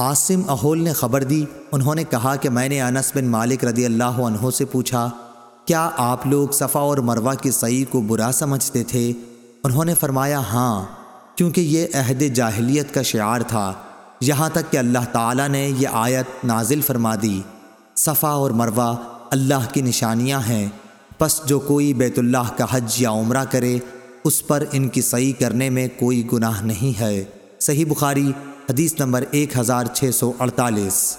عاصم اہول نے خبر دی، انہوں نے کہا کہ میں نے انس بن مالک رضی اللہ عنہ سے پوچھا، کیا آپ لوگ صفا اور مروہ کی صحیح کو برا سمجھتے تھے؟ انہوں نے فرمایا ہاں کیونکہ یہ عہد جاہلیت کا شعار تھا۔ یہاں تک کہ اللہ تعالیٰ نے یہ آیت نازل فرما دی۔ صفا اور مروہ اللہ کی نشانیاں ہیں۔ پس جو کوئی بیت اللہ کا حج یا عمرہ کرے، اس پر ان کی صحیح کرنے میں کوئی گناہ نہیں ہے۔ صحیح بخاری حدیث نمبر ایک ہزار چھ سو اڑتالیس۔